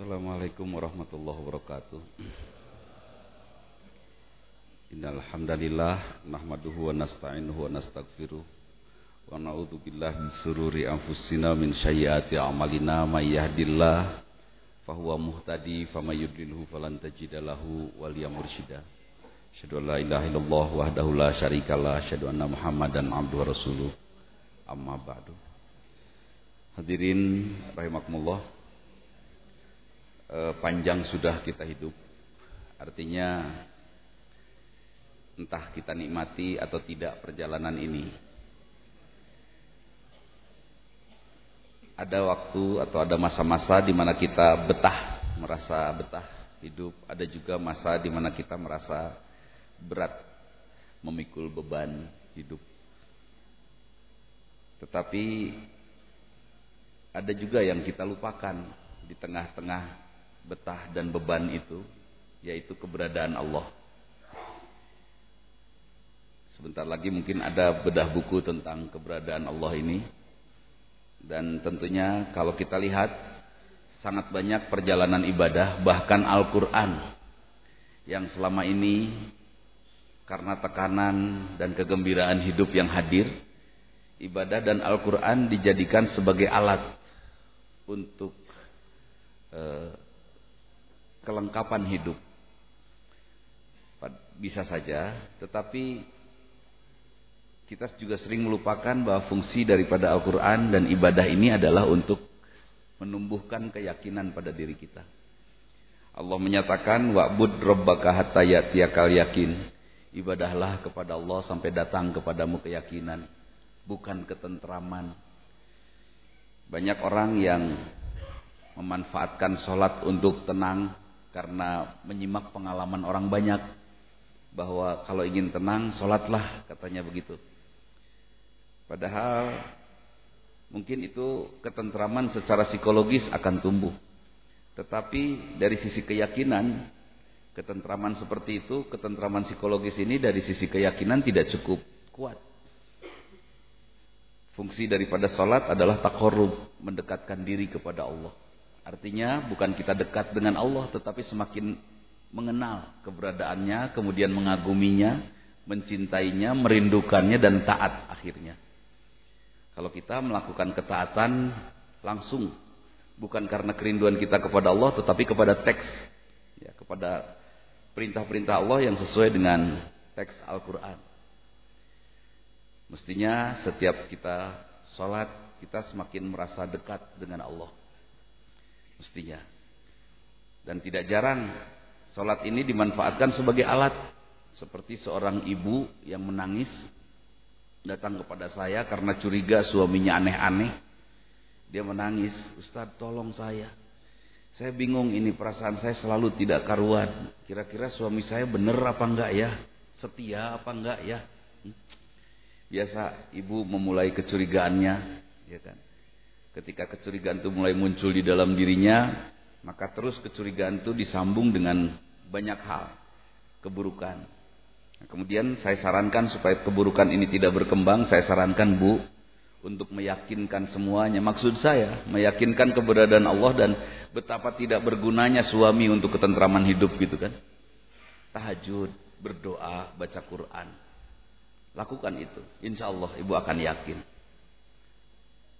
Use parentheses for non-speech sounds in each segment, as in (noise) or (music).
Assalamualaikum warahmatullahi wabarakatuh. Innal hamdalillah nahmaduhu wa nasta'inuhu wa nastaghfiruh wa na'udzu billahi min sururi anfusina min sayyiati a'malina may yahdillah fahuwa muhtadi famay yudlilhu falan tajida lahu waliya mursyida. Asyhadu la ilaha illallah wahdahu la syarikalah, asyhadu anna Muhammadan abduhu rasuluh. Amma ba'du. Hadirin rahimakumullah. E, panjang sudah kita hidup. Artinya entah kita nikmati atau tidak perjalanan ini. Ada waktu atau ada masa-masa di mana kita betah, merasa betah hidup. Ada juga masa di mana kita merasa berat memikul beban hidup. Tetapi ada juga yang kita lupakan di tengah-tengah betah dan beban itu, yaitu keberadaan Allah. Sebentar lagi mungkin ada bedah buku tentang keberadaan Allah ini. Dan tentunya kalau kita lihat sangat banyak perjalanan ibadah bahkan Al-Qur'an yang selama ini karena tekanan dan kegembiraan hidup yang hadir, ibadah dan Al-Qur'an dijadikan sebagai alat untuk uh, kelengkapan hidup. Bisa saja, tetapi kita juga sering melupakan bahwa fungsi daripada Al-Quran dan ibadah ini adalah untuk menumbuhkan keyakinan pada diri kita. Allah menyatakan wa'bud rabbaka hatta yakin. Ibadahlah kepada Allah sampai datang kepadamu keyakinan, bukan ketentraman, banyak orang yang memanfaatkan sholat untuk tenang karena menyimak pengalaman orang banyak bahwa kalau ingin tenang sholatlah katanya begitu. Padahal mungkin itu ketentraman secara psikologis akan tumbuh. Tetapi dari sisi keyakinan ketentraman seperti itu, ketentraman psikologis ini dari sisi keyakinan tidak cukup kuat. Fungsi daripada sholat adalah takorub, mendekatkan diri kepada Allah. Artinya bukan kita dekat dengan Allah, tetapi semakin mengenal keberadaannya, kemudian mengaguminya, mencintainya, merindukannya, dan taat akhirnya. Kalau kita melakukan ketaatan langsung, bukan karena kerinduan kita kepada Allah, tetapi kepada teks, ya, kepada perintah-perintah Allah yang sesuai dengan teks Al-Quran. Mestinya setiap kita sholat, kita semakin merasa dekat dengan Allah. Mestinya. Dan tidak jarang, sholat ini dimanfaatkan sebagai alat. Seperti seorang ibu yang menangis, datang kepada saya karena curiga suaminya aneh-aneh. Dia menangis, Ustadz tolong saya. Saya bingung ini perasaan saya selalu tidak karuan. Kira-kira suami saya benar apa enggak ya? Setia apa enggak ya? Hmm? Biasa ibu memulai kecurigaannya, ya kan. Ketika kecurigaan itu mulai muncul di dalam dirinya, maka terus kecurigaan itu disambung dengan banyak hal, keburukan. Nah, kemudian saya sarankan supaya keburukan ini tidak berkembang, saya sarankan Bu untuk meyakinkan semuanya. Maksud saya, meyakinkan keberadaan Allah dan betapa tidak bergunanya suami untuk ketentraman hidup gitu kan. Tahajud, berdoa, baca Quran. Lakukan itu. Insya Allah ibu akan yakin.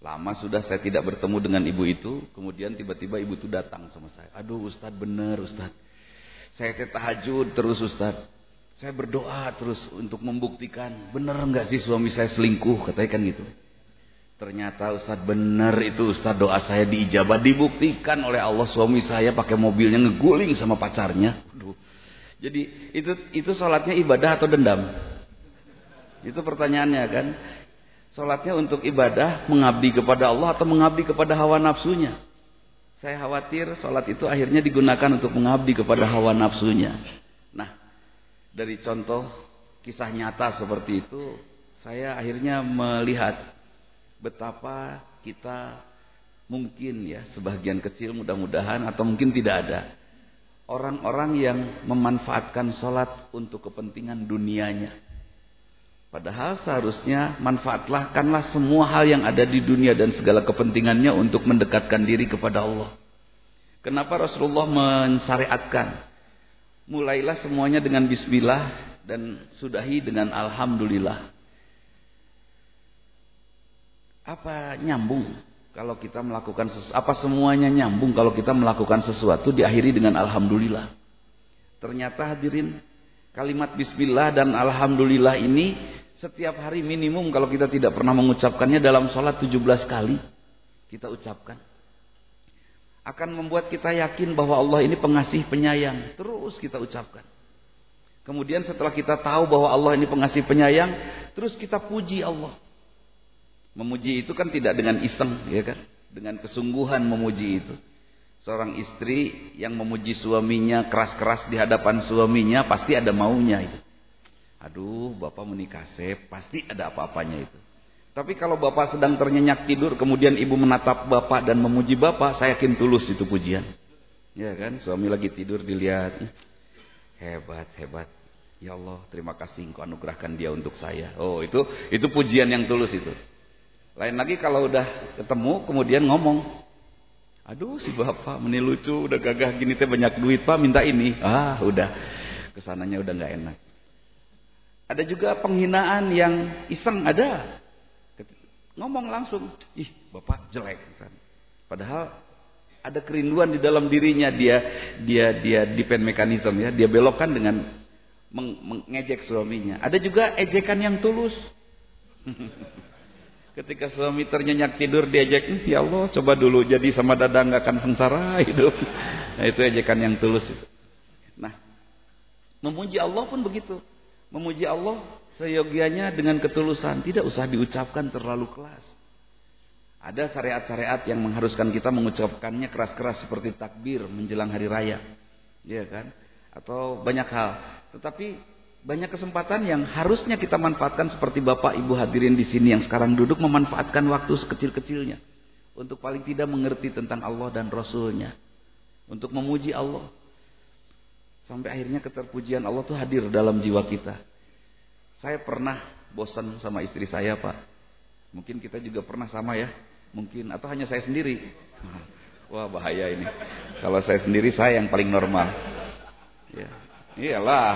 Lama sudah saya tidak bertemu dengan ibu itu. Kemudian tiba-tiba ibu itu datang sama saya. Aduh Ustadz benar Ustadz. Saya tahajud terus Ustadz. Saya berdoa terus untuk membuktikan. Benar enggak sih suami saya selingkuh? Katanya kan gitu. Ternyata Ustadz benar itu Ustadz doa saya diijabah. Dibuktikan oleh Allah suami saya pakai mobilnya ngeguling sama pacarnya. Aduh. Jadi itu itu sholatnya ibadah atau dendam? Itu pertanyaannya kan. Salatnya untuk ibadah, mengabdi kepada Allah atau mengabdi kepada hawa nafsunya. Saya khawatir salat itu akhirnya digunakan untuk mengabdi kepada hawa nafsunya. Nah, dari contoh kisah nyata seperti itu, saya akhirnya melihat betapa kita mungkin ya sebagian kecil mudah-mudahan atau mungkin tidak ada orang-orang yang memanfaatkan salat untuk kepentingan dunianya. Padahal seharusnya manfaatkanlah semua hal yang ada di dunia dan segala kepentingannya untuk mendekatkan diri kepada Allah. Kenapa Rasulullah mensyariatkan? Mulailah semuanya dengan bismillah dan sudahi dengan alhamdulillah. Apa nyambung kalau kita melakukan sesuatu? Apa semuanya nyambung kalau kita melakukan sesuatu diakhiri dengan alhamdulillah? Ternyata hadirin kalimat bismillah dan alhamdulillah ini setiap hari minimum kalau kita tidak pernah mengucapkannya dalam sholat 17 kali kita ucapkan akan membuat kita yakin bahwa Allah ini pengasih penyayang. Terus kita ucapkan. Kemudian setelah kita tahu bahwa Allah ini pengasih penyayang, terus kita puji Allah. Memuji itu kan tidak dengan iseng, ya kan? Dengan kesungguhan memuji itu. Seorang istri yang memuji suaminya keras-keras di hadapan suaminya pasti ada maunya itu. Aduh, bapak menikah sep, pasti ada apa-apanya itu. Tapi kalau bapak sedang ternyenyak tidur, kemudian ibu menatap bapak dan memuji bapak, saya yakin tulus itu pujian. Ya kan, suami lagi tidur dilihat, hebat, hebat. Ya Allah, terima kasih engkau anugerahkan dia untuk saya. Oh, itu itu pujian yang tulus itu. Lain lagi kalau udah ketemu, kemudian ngomong, aduh si bapak meni lucu, udah gagah gini teh banyak duit pak, minta ini. Ah, udah ke sananya udah nggak enak. Ada juga penghinaan yang iseng. Ada. Ngomong langsung, ih bapak jelek. Padahal ada kerinduan di dalam dirinya. Dia dia dia depend mekanisme ya. Dia belokkan dengan meng, mengejek suaminya. Ada juga ejekan yang tulus. (laughs) Ketika suami ternyenyak tidur diejek hm, ya Allah coba dulu jadi sama dadang gak akan sengsara hidup. (laughs) Nah itu ejekan yang tulus itu. Nah memuji Allah pun begitu memuji Allah seyogianya dengan ketulusan, tidak usah diucapkan terlalu keras. Ada syariat-syariat yang mengharuskan kita mengucapkannya keras-keras seperti takbir menjelang hari raya. Ya kan? Atau banyak hal. Tetapi banyak kesempatan yang harusnya kita manfaatkan seperti Bapak Ibu hadirin di sini yang sekarang duduk memanfaatkan waktu sekecil-kecilnya untuk paling tidak mengerti tentang Allah dan Rasulnya. Untuk memuji Allah. Sampai akhirnya keterpujian Allah itu hadir dalam jiwa kita. Saya pernah bosan sama istri saya, Pak. Mungkin kita juga pernah sama ya. Mungkin atau hanya saya sendiri. (laughs) Wah, bahaya ini. Kalau saya sendiri saya yang paling normal. Ya. Iyalah.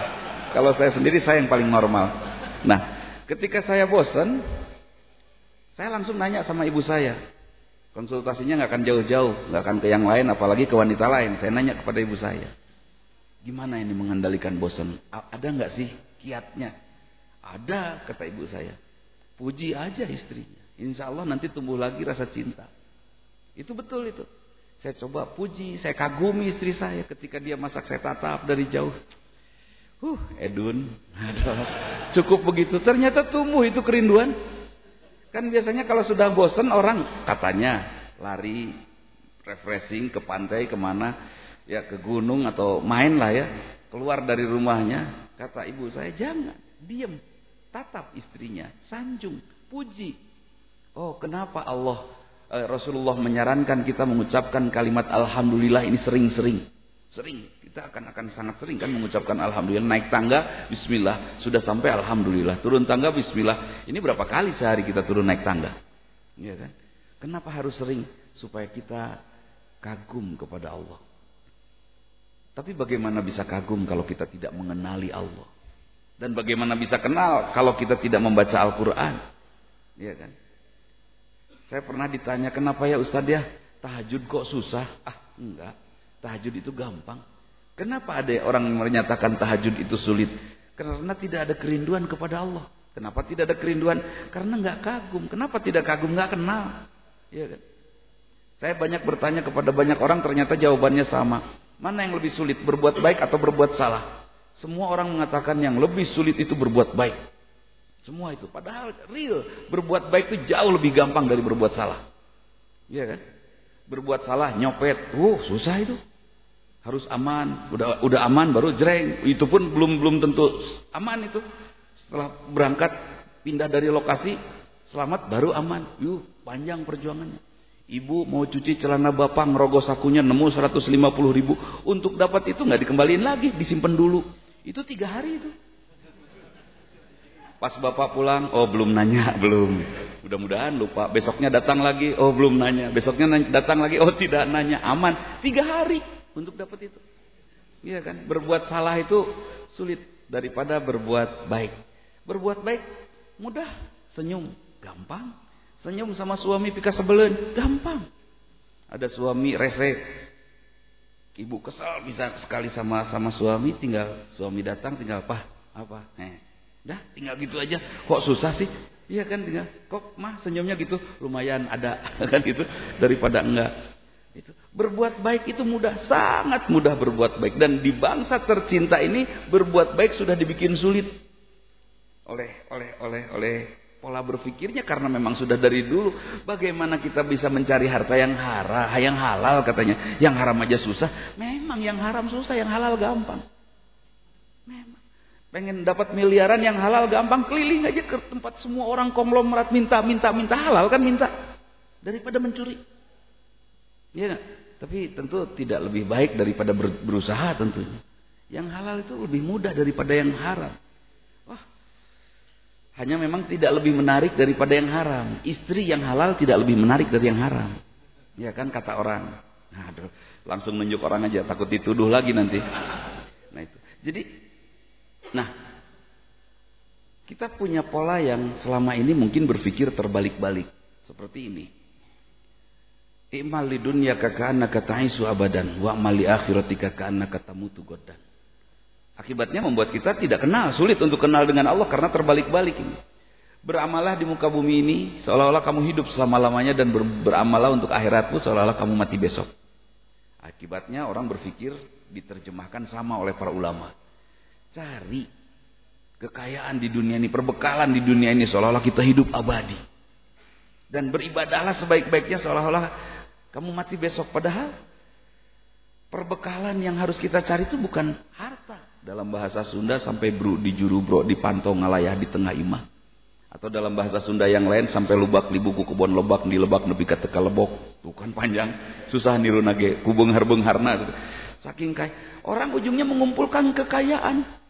Kalau saya sendiri saya yang paling normal. Nah, ketika saya bosan, saya langsung nanya sama ibu saya. Konsultasinya nggak akan jauh-jauh, nggak akan ke yang lain, apalagi ke wanita lain. Saya nanya kepada ibu saya, gimana ini mengendalikan bosan? Ada nggak sih kiatnya? Ada kata ibu saya. Puji aja istrinya. Insya Allah nanti tumbuh lagi rasa cinta. Itu betul itu. Saya coba puji, saya kagumi istri saya ketika dia masak saya tatap dari jauh. Huh, Edun. Cukup begitu. Ternyata tumbuh itu kerinduan. Kan biasanya kalau sudah bosan orang katanya lari refreshing ke pantai ke mana ya ke gunung atau main lah ya keluar dari rumahnya kata ibu saya jangan diam tatap istrinya, sanjung, puji. Oh, kenapa Allah eh, Rasulullah menyarankan kita mengucapkan kalimat alhamdulillah ini sering-sering. Sering, kita akan akan sangat sering kan mengucapkan alhamdulillah. Naik tangga bismillah, sudah sampai alhamdulillah. Turun tangga bismillah. Ini berapa kali sehari kita turun naik tangga? Iya kan? Kenapa harus sering? Supaya kita kagum kepada Allah. Tapi bagaimana bisa kagum kalau kita tidak mengenali Allah? Dan bagaimana bisa kenal kalau kita tidak membaca Al-Quran? Iya kan? Saya pernah ditanya, kenapa ya Ustadz ya tahajud kok susah? Ah, enggak. Tahajud itu gampang. Kenapa ada orang menyatakan tahajud itu sulit? Karena tidak ada kerinduan kepada Allah. Kenapa tidak ada kerinduan? Karena enggak kagum. Kenapa tidak kagum? Enggak kenal. Iya kan? Saya banyak bertanya kepada banyak orang ternyata jawabannya sama. Mana yang lebih sulit, berbuat baik atau berbuat salah? Semua orang mengatakan yang lebih sulit itu berbuat baik. Semua itu. Padahal real. Berbuat baik itu jauh lebih gampang dari berbuat salah. Iya kan? Berbuat salah, nyopet. Uh, susah itu. Harus aman. Udah udah aman baru jreng. Itu pun belum belum tentu aman itu. Setelah berangkat pindah dari lokasi, selamat baru aman. Yuh, panjang perjuangannya. Ibu mau cuci celana bapak ngerogoh sakunya nemu 150 ribu. Untuk dapat itu nggak dikembaliin lagi, disimpan dulu. Itu tiga hari itu. Pas bapak pulang, oh belum nanya, (laughs) belum. Mudah-mudahan lupa. Besoknya datang lagi, oh belum nanya. Besoknya datang lagi, oh tidak nanya. Aman. Tiga hari untuk dapat itu. Iya kan? Berbuat salah itu sulit daripada berbuat baik. Berbuat baik mudah. Senyum gampang. Senyum sama suami pika sebelen gampang. Ada suami rese. Ibu kesal bisa sekali sama sama suami, tinggal suami datang tinggal apa? Apa? Eh, dah tinggal gitu aja. Kok susah sih? Iya kan tinggal kok mah senyumnya gitu lumayan ada (laughs) kan gitu daripada enggak. Itu berbuat baik itu mudah, sangat mudah berbuat baik dan di bangsa tercinta ini berbuat baik sudah dibikin sulit oleh oleh oleh oleh pola berpikirnya karena memang sudah dari dulu bagaimana kita bisa mencari harta yang haram, yang halal katanya. Yang haram aja susah. Memang yang haram susah, yang halal gampang. Memang Pengen dapat miliaran yang halal gampang keliling aja ke tempat semua orang konglomerat minta minta minta halal kan minta daripada mencuri. Iya Tapi tentu tidak lebih baik daripada berusaha tentunya. Yang halal itu lebih mudah daripada yang haram. Hanya memang tidak lebih menarik daripada yang haram. Istri yang halal tidak lebih menarik dari yang haram. Ya kan kata orang. Aduh, langsung nunjuk orang aja takut dituduh lagi nanti. Nah itu. Jadi Nah, kita punya pola yang selama ini mungkin berpikir terbalik-balik. Seperti ini. Imal li dunya ka'annaka ta'isu abadan wa amal li akhiratika ka'annaka tamutu godan. Akibatnya membuat kita tidak kenal, sulit untuk kenal dengan Allah karena terbalik-balik ini. Beramalah di muka bumi ini seolah-olah kamu hidup selama-lamanya dan ber beramalah untuk akhiratmu seolah-olah kamu mati besok. Akibatnya orang berpikir diterjemahkan sama oleh para ulama. Cari kekayaan di dunia ini, perbekalan di dunia ini seolah-olah kita hidup abadi. Dan beribadahlah sebaik-baiknya seolah-olah kamu mati besok. Padahal perbekalan yang harus kita cari itu bukan harta. Dalam bahasa Sunda sampai bro di juru bro di pantau ngalayah di tengah imah. Atau dalam bahasa Sunda yang lain sampai lubak di buku kebon lebak di lebak nepi ka teka lebok. Bukan panjang, susah niru nage harbeng harna. Saking kaya. Orang ujungnya mengumpulkan kekayaan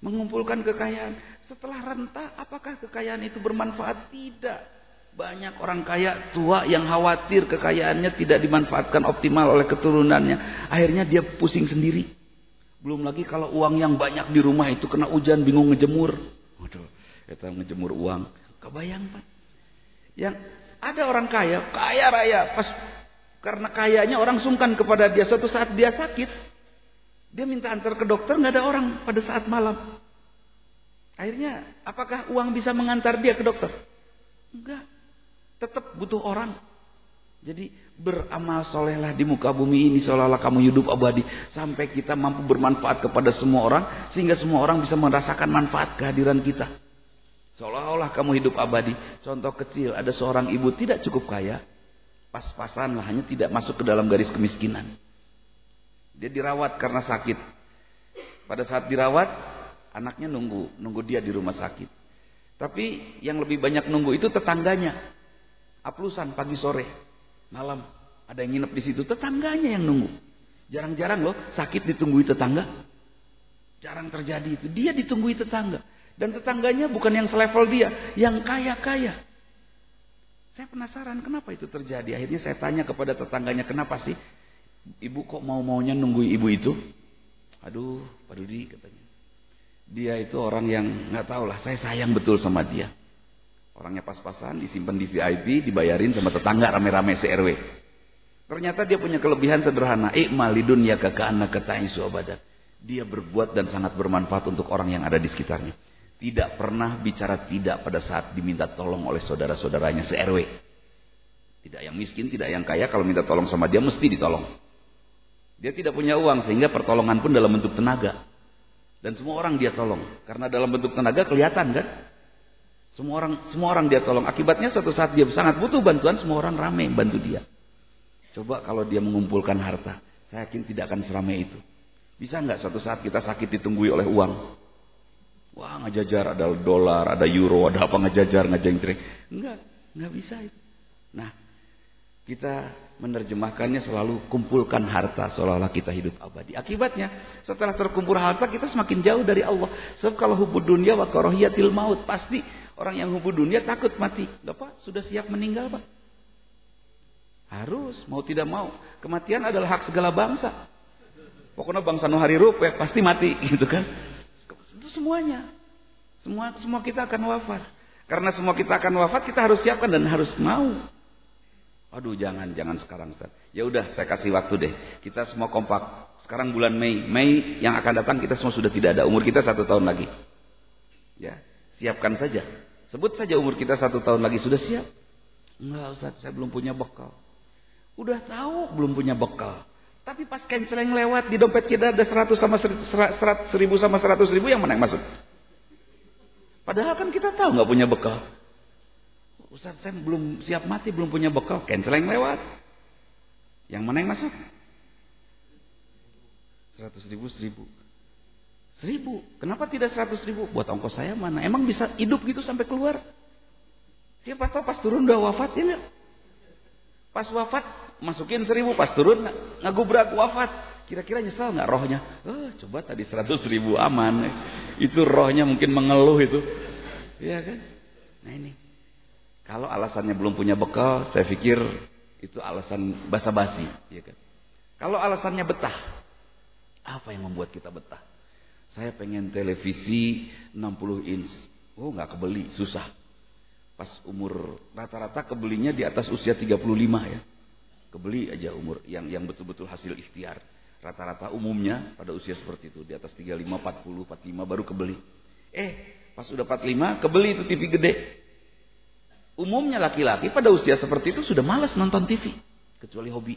mengumpulkan kekayaan. Setelah renta, apakah kekayaan itu bermanfaat? Tidak. Banyak orang kaya tua yang khawatir kekayaannya tidak dimanfaatkan optimal oleh keturunannya. Akhirnya dia pusing sendiri. Belum lagi kalau uang yang banyak di rumah itu kena hujan bingung ngejemur. Waduh, kita ngejemur uang. Kebayang Pak? Yang ada orang kaya, kaya raya, pas karena kayanya orang sungkan kepada dia. Suatu saat dia sakit, dia minta antar ke dokter, nggak ada orang pada saat malam. Akhirnya, apakah uang bisa mengantar dia ke dokter? Enggak. Tetap butuh orang. Jadi beramal solehlah di muka bumi ini seolah-olah kamu hidup abadi sampai kita mampu bermanfaat kepada semua orang sehingga semua orang bisa merasakan manfaat kehadiran kita. Seolah-olah kamu hidup abadi. Contoh kecil, ada seorang ibu tidak cukup kaya, pas-pasan lah hanya tidak masuk ke dalam garis kemiskinan. Dia dirawat karena sakit. Pada saat dirawat, anaknya nunggu, nunggu dia di rumah sakit. Tapi yang lebih banyak nunggu itu tetangganya. Aplusan pagi sore, malam. Ada yang nginep di situ, tetangganya yang nunggu. Jarang-jarang loh sakit ditunggui tetangga. Jarang terjadi itu. Dia ditunggui tetangga. Dan tetangganya bukan yang selevel dia, yang kaya-kaya. Saya penasaran kenapa itu terjadi. Akhirnya saya tanya kepada tetangganya, kenapa sih Ibu kok mau-maunya nunggu ibu itu? Aduh, Pak Dudi katanya. Dia itu orang yang nggak tahu lah, saya sayang betul sama dia. Orangnya pas-pasan, disimpan di VIP, dibayarin sama tetangga rame-rame CRW. Ternyata dia punya kelebihan sederhana. Ikmalidun ya anak ketaisu abada. Dia berbuat dan sangat bermanfaat untuk orang yang ada di sekitarnya. Tidak pernah bicara tidak pada saat diminta tolong oleh saudara-saudaranya se-RW. Tidak yang miskin, tidak yang kaya. Kalau minta tolong sama dia mesti ditolong. Dia tidak punya uang sehingga pertolongan pun dalam bentuk tenaga. Dan semua orang dia tolong. Karena dalam bentuk tenaga kelihatan kan? Semua orang semua orang dia tolong. Akibatnya suatu saat dia sangat butuh bantuan, semua orang ramai bantu dia. Coba kalau dia mengumpulkan harta, saya yakin tidak akan seramai itu. Bisa nggak suatu saat kita sakit ditunggui oleh uang? Wah ngajajar ada dolar, ada euro, ada apa ngajajar, ngajeng-jeng. Enggak, enggak bisa itu. Nah, kita menerjemahkannya selalu kumpulkan harta seolah-olah kita hidup abadi. Akibatnya setelah terkumpul harta kita semakin jauh dari Allah. Sebab kalau hubud dunia wa karohiyatil maut pasti Orang yang hubud dunia takut mati. Enggak Pak, sudah siap meninggal Pak. Harus, mau tidak mau. Kematian adalah hak segala bangsa. Pokoknya bangsa no hari rup ya pasti mati (laughs) gitu kan. Itu semuanya. Semua semua kita akan wafat. Karena semua kita akan wafat, kita harus siapkan dan harus mau. Aduh jangan, jangan sekarang Ustaz. Ya udah saya kasih waktu deh. Kita semua kompak. Sekarang bulan Mei. Mei yang akan datang kita semua sudah tidak ada. Umur kita satu tahun lagi. Ya, siapkan saja. Sebut saja umur kita satu tahun lagi sudah siap. Enggak Ustaz, saya belum punya bekal. Udah tahu belum punya bekal. Tapi pas canceling lewat di dompet kita ada 100 sama 100 ribu sama 100 ribu yang mana yang masuk? Padahal kan kita tahu nggak punya bekal. Ustaz saya belum siap mati, belum punya bekal. Canceling lewat. Yang mana yang masuk? 100 ribu, 1000. Seribu. Kenapa tidak seratus ribu? Buat ongkos saya mana? Emang bisa hidup gitu sampai keluar? Siapa tahu pas turun udah wafat ya Pas wafat masukin seribu, pas turun ngagubrak wafat. Kira-kira nyesal nggak rohnya? Oh, coba tadi seratus ribu aman. Itu rohnya mungkin mengeluh itu. Iya kan? Nah ini. Kalau alasannya belum punya bekal, saya pikir itu alasan basa-basi. Ya kan? Kalau alasannya betah, apa yang membuat kita betah? Saya pengen televisi 60 inch. Oh nggak kebeli, susah. Pas umur rata-rata kebelinya di atas usia 35 ya. Kebeli aja umur yang yang betul-betul hasil ikhtiar. Rata-rata umumnya pada usia seperti itu di atas 35, 40, 45 baru kebeli. Eh, pas udah 45 kebeli itu TV gede. Umumnya laki-laki pada usia seperti itu sudah malas nonton TV kecuali hobi.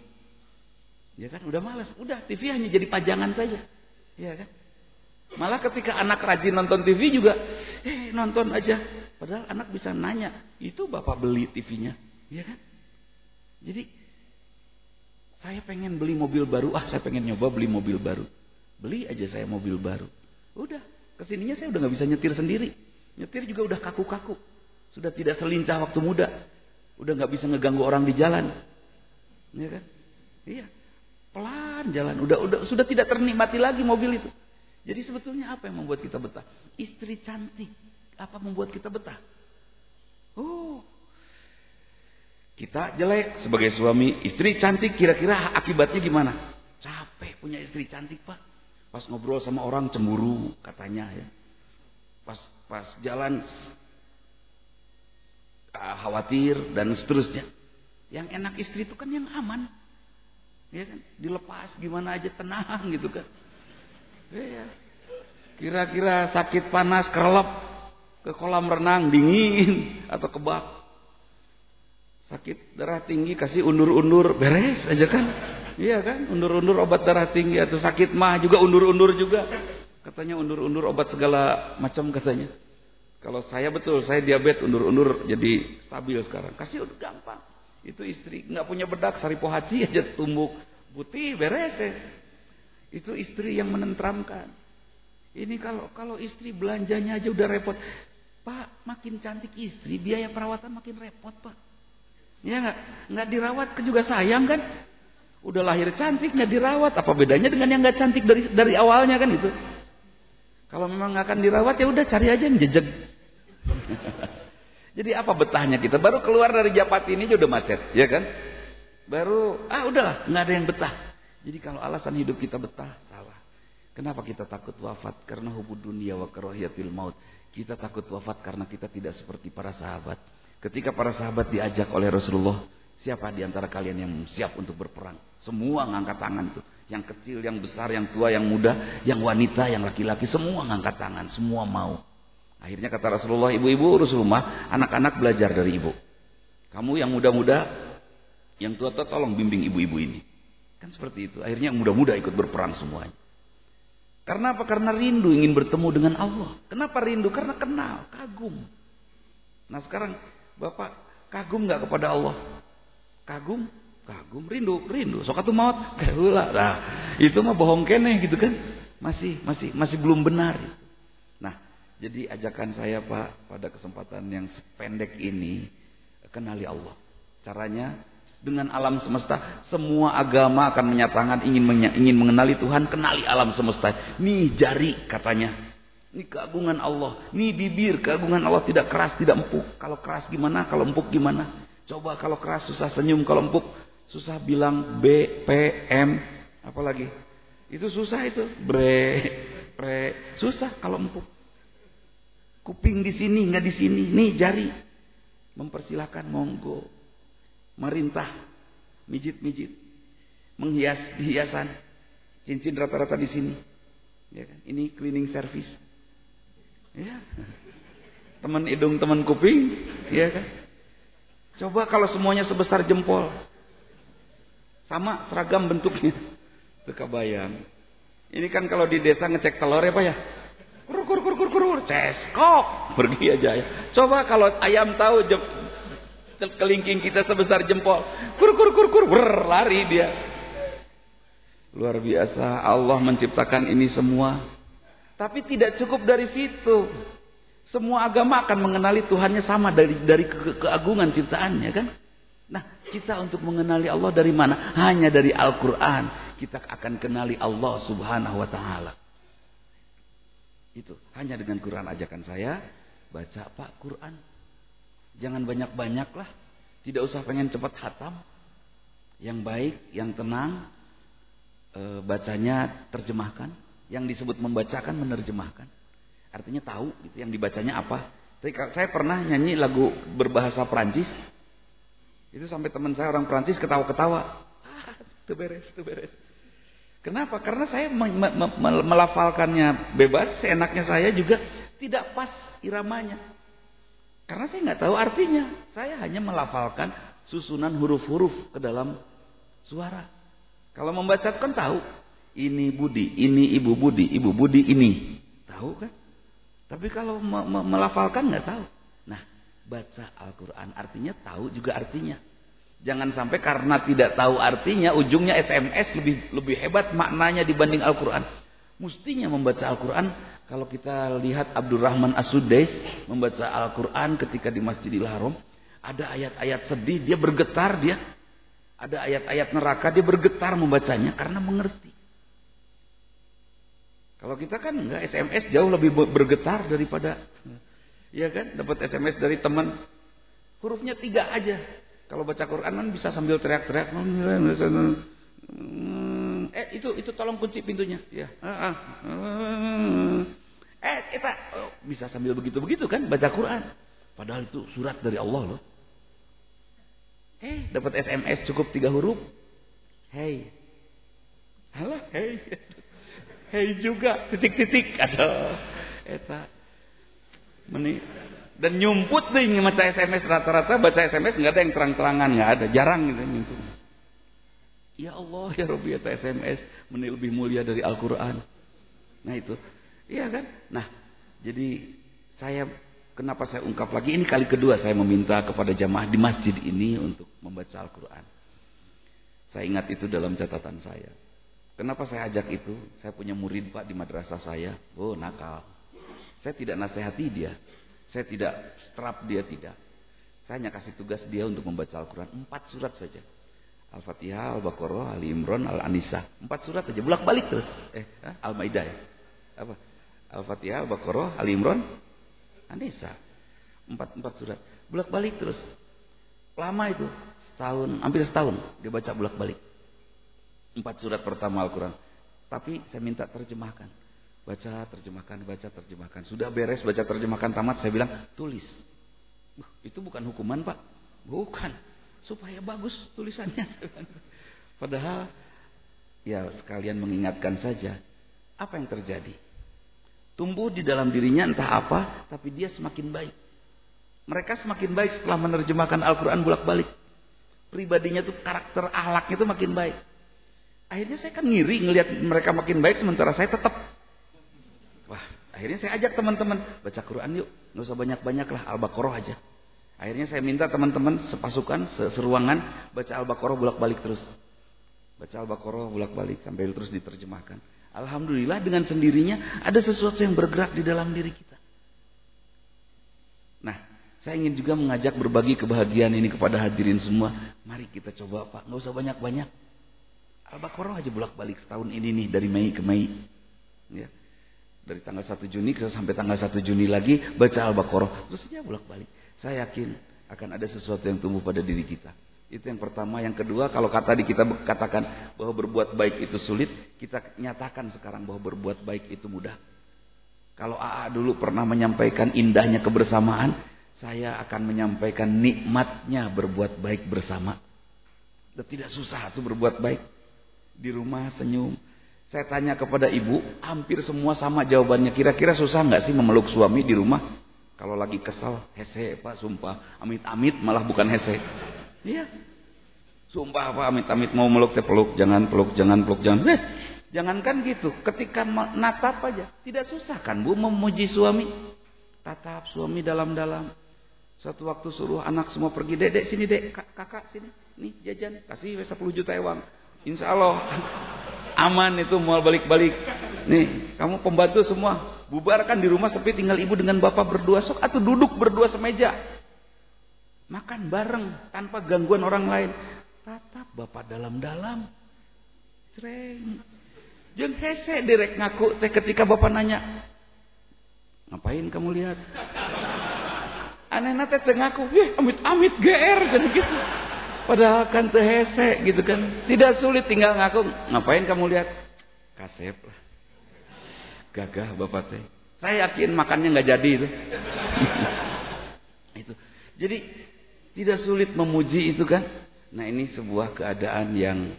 Ya kan, udah malas. Udah TV hanya jadi pajangan saja. Ya kan? Malah ketika anak rajin nonton TV juga, eh nonton aja. Padahal anak bisa nanya, itu bapak beli TV-nya, iya kan? Jadi saya pengen beli mobil baru, ah saya pengen nyoba beli mobil baru. Beli aja saya mobil baru. Udah, ke sininya saya udah nggak bisa nyetir sendiri. Nyetir juga udah kaku-kaku. Sudah tidak selincah waktu muda. Udah nggak bisa ngeganggu orang di jalan. Iya kan? Iya. Pelan jalan, udah udah sudah tidak ternikmati lagi mobil itu. Jadi sebetulnya apa yang membuat kita betah? Istri cantik. Apa membuat kita betah? Oh. Kita jelek sebagai suami, istri cantik kira-kira akibatnya gimana? Capek punya istri cantik, Pak. Pas ngobrol sama orang cemburu katanya ya. Pas pas jalan uh, khawatir dan seterusnya. Yang enak istri itu kan yang aman. Ya kan? Dilepas gimana aja tenang gitu kan. Iya. Kira-kira sakit panas kerelap ke kolam renang dingin atau kebak. Sakit darah tinggi kasih undur-undur beres aja kan. Iya kan? Undur-undur obat darah tinggi atau sakit mah juga undur-undur juga. Katanya undur-undur obat segala macam katanya. Kalau saya betul, saya diabetes undur-undur jadi stabil sekarang. Kasih udah gampang. Itu istri nggak punya bedak, sari pohaci aja tumbuk putih beres ya. Itu istri yang menentramkan. Ini kalau kalau istri belanjanya aja udah repot. Pak, makin cantik istri, biaya perawatan makin repot, Pak. Ya enggak? Enggak dirawat kan juga sayang kan? Udah lahir cantik nggak dirawat, apa bedanya dengan yang nggak cantik dari dari awalnya kan itu? Kalau memang akan dirawat ya udah cari aja yang jejeg. (laughs) Jadi apa betahnya kita? Baru keluar dari japat ini aja udah macet, ya kan? Baru ah udahlah, nggak ada yang betah. Jadi kalau alasan hidup kita betah, salah. Kenapa kita takut wafat? Karena hubud dunia wa karahiyatil maut. Kita takut wafat karena kita tidak seperti para sahabat. Ketika para sahabat diajak oleh Rasulullah, siapa di antara kalian yang siap untuk berperang? Semua ngangkat tangan itu. Yang kecil, yang besar, yang tua, yang muda, yang wanita, yang laki-laki, semua ngangkat tangan, semua mau. Akhirnya kata Rasulullah, ibu-ibu urus rumah, anak-anak belajar dari ibu. Kamu yang muda-muda, yang tua-tua tolong bimbing ibu-ibu ini. Kan seperti itu. Akhirnya muda-muda ikut berperang semuanya. Karena apa? Karena rindu ingin bertemu dengan Allah. Kenapa rindu? Karena kenal, kagum. Nah sekarang Bapak kagum nggak kepada Allah? Kagum? Kagum, rindu, rindu. Sokatu maut, (laughs) kayak Nah, itu mah bohong kene gitu kan. Masih masih masih belum benar. Nah, jadi ajakan saya Pak pada kesempatan yang sependek ini kenali Allah. Caranya dengan alam semesta. Semua agama akan menyatakan ingin ingin mengenali Tuhan, kenali alam semesta. Nih jari katanya. Ini keagungan Allah. Ini bibir keagungan Allah tidak keras, tidak empuk. Kalau keras gimana? Kalau empuk gimana? Coba kalau keras susah senyum, kalau empuk susah bilang B, P, M, apalagi. Itu susah itu. Bre, pre, susah kalau empuk. Kuping di sini, nggak di sini. Nih jari. Mempersilahkan monggo. Merintah. Mijit-mijit. Menghias hiasan. Cincin rata-rata di sini. Ya kan? Ini cleaning service. Ya. Teman hidung, teman kuping, ya kan? Coba kalau semuanya sebesar jempol. Sama seragam bentuknya. Itu kebayang. Ini kan kalau di desa ngecek telur ya Pak ya. Kur kur kur kur kur ceskok. Pergi aja ya. Coba kalau ayam tahu kelingking kita sebesar jempol. Kur kur kur kur ber, lari dia. Luar biasa Allah menciptakan ini semua tapi tidak cukup dari situ. Semua agama akan mengenali Tuhannya sama dari dari ke keagungan ciptaannya kan? Nah, kita untuk mengenali Allah dari mana? Hanya dari Al-Qur'an. Kita akan kenali Allah Subhanahu wa taala. Itu hanya dengan Quran ajakan saya baca Pak Quran. Jangan banyak-banyak lah. Tidak usah pengen cepat hatam. Yang baik, yang tenang, e, bacanya terjemahkan. Yang disebut membacakan menerjemahkan. Artinya tahu gitu yang dibacanya apa. Tapi saya pernah nyanyi lagu berbahasa Prancis. Itu sampai teman saya orang Prancis ketawa-ketawa. Ah, itu beres, itu beres. Kenapa? Karena saya me me me melafalkannya bebas, seenaknya saya juga tidak pas iramanya. Karena saya nggak tahu artinya. Saya hanya melafalkan susunan huruf-huruf ke dalam suara. Kalau membaca kan tahu ini Budi, ini Ibu Budi, Ibu Budi ini. Tahu kan? Tapi kalau me me melafalkan nggak tahu. Nah, baca Al-Qur'an artinya tahu juga artinya. Jangan sampai karena tidak tahu artinya ujungnya SMS lebih lebih hebat maknanya dibanding Al-Qur'an. Mestinya membaca Al-Qur'an kalau kita lihat Abdurrahman As-Sudais membaca Al-Qur'an ketika di Masjidil Haram, ada ayat-ayat sedih dia bergetar dia. Ada ayat-ayat neraka dia bergetar membacanya karena mengerti. Kalau kita kan enggak SMS jauh lebih bergetar daripada ya kan dapat SMS dari teman hurufnya tiga aja. Kalau baca Quran kan bisa sambil teriak-teriak. Eh itu itu tolong kunci pintunya. Ya. Eh kita oh, bisa sambil begitu-begitu kan baca Quran. Padahal itu surat dari Allah loh. Eh. Dapat SMS cukup tiga huruf. Hey. Halo, hey hei juga titik-titik aduh. Eta meni. Dan nyumput deh baca SMS rata-rata baca SMS nggak ada yang terang-terangan nggak ada jarang gitu nyumput. Ya Allah ya Robi eta SMS meni lebih mulia dari Al-Quran. Nah itu iya kan nah jadi saya kenapa saya ungkap lagi ini kali kedua saya meminta kepada jamaah di masjid ini untuk membaca Al-Quran saya ingat itu dalam catatan saya Kenapa saya ajak itu? Saya punya murid Pak di madrasah saya. Oh, nakal. Saya tidak nasihati dia. Saya tidak strap dia tidak. Saya hanya kasih tugas dia untuk membaca Al-Quran. Empat surat saja. Al-Fatihah, Al-Baqarah, Ali Imran, Al-Anisa. Empat surat saja. Bulak balik terus. Eh, Al-Maidah ya. Apa? Al-Fatihah, Al-Baqarah, Ali Imran, Anisa. Empat, empat surat. Bulak balik terus. Lama itu. Setahun, hampir setahun. Dia baca bulak balik. Empat surat pertama Al-Quran. Tapi saya minta terjemahkan. Baca, terjemahkan, baca, terjemahkan. Sudah beres baca terjemahkan tamat, saya bilang tulis. Itu bukan hukuman pak. Bukan. Supaya bagus tulisannya. (laughs) Padahal ya sekalian mengingatkan saja. Apa yang terjadi? Tumbuh di dalam dirinya entah apa, tapi dia semakin baik. Mereka semakin baik setelah menerjemahkan Al-Quran bolak-balik. Pribadinya tuh karakter ahlaknya itu makin baik. Akhirnya saya kan ngiri ngelihat mereka makin baik sementara saya tetap. Wah, akhirnya saya ajak teman-teman baca Quran yuk, nggak usah banyak-banyak lah Al-Baqarah aja. Akhirnya saya minta teman-teman sepasukan, seruangan baca Al-Baqarah bolak-balik terus. Baca Al-Baqarah bolak-balik sampai terus diterjemahkan. Alhamdulillah dengan sendirinya ada sesuatu yang bergerak di dalam diri kita. Nah, saya ingin juga mengajak berbagi kebahagiaan ini kepada hadirin semua. Mari kita coba Pak, nggak usah banyak-banyak. Al-Baqarah aja bolak-balik setahun ini nih dari Mei ke Mei. Ya. Dari tanggal 1 Juni sampai tanggal 1 Juni lagi baca Al-Baqarah. Terus saja bolak-balik. Saya yakin akan ada sesuatu yang tumbuh pada diri kita. Itu yang pertama. Yang kedua, kalau kata di kita katakan bahwa berbuat baik itu sulit, kita nyatakan sekarang bahwa berbuat baik itu mudah. Kalau AA dulu pernah menyampaikan indahnya kebersamaan, saya akan menyampaikan nikmatnya berbuat baik bersama. Dan tidak susah tuh berbuat baik. Di rumah senyum, saya tanya kepada ibu, hampir semua sama jawabannya. Kira-kira susah nggak sih memeluk suami di rumah? Kalau lagi kesal, hese pak, sumpah. Amit-amit malah bukan hese. Iya. Sumpah apa amit-amit mau meluk teh peluk, jangan peluk, jangan peluk, jangan. Eh, jangankan gitu. Ketika natap aja, tidak susah kan bu memuji suami. Tatap suami dalam-dalam. Suatu waktu suruh anak semua pergi, dek, sini dek, kakak sini, nih jajan, kasih 10 juta uang. Insya Allah (laughs) aman itu mau balik-balik. Nih, kamu pembantu semua, bubarkan di rumah sepi tinggal ibu dengan bapak berdua sok atau duduk berdua semeja. Makan bareng tanpa gangguan orang lain. Tatap bapak dalam-dalam. Cereng. Jeng hese direk ngaku teh ketika bapak nanya. Ngapain kamu lihat? Aneh nate teh ngaku, "Ih, amit-amit GR," kan gitu. Padahal kan tehese gitu kan. Tidak sulit tinggal ngaku. Ngapain kamu lihat? Kasep lah. Gagah bapak teh. Saya yakin makannya nggak jadi itu. (laughs) itu. Jadi tidak sulit memuji itu kan. Nah ini sebuah keadaan yang